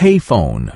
payphone.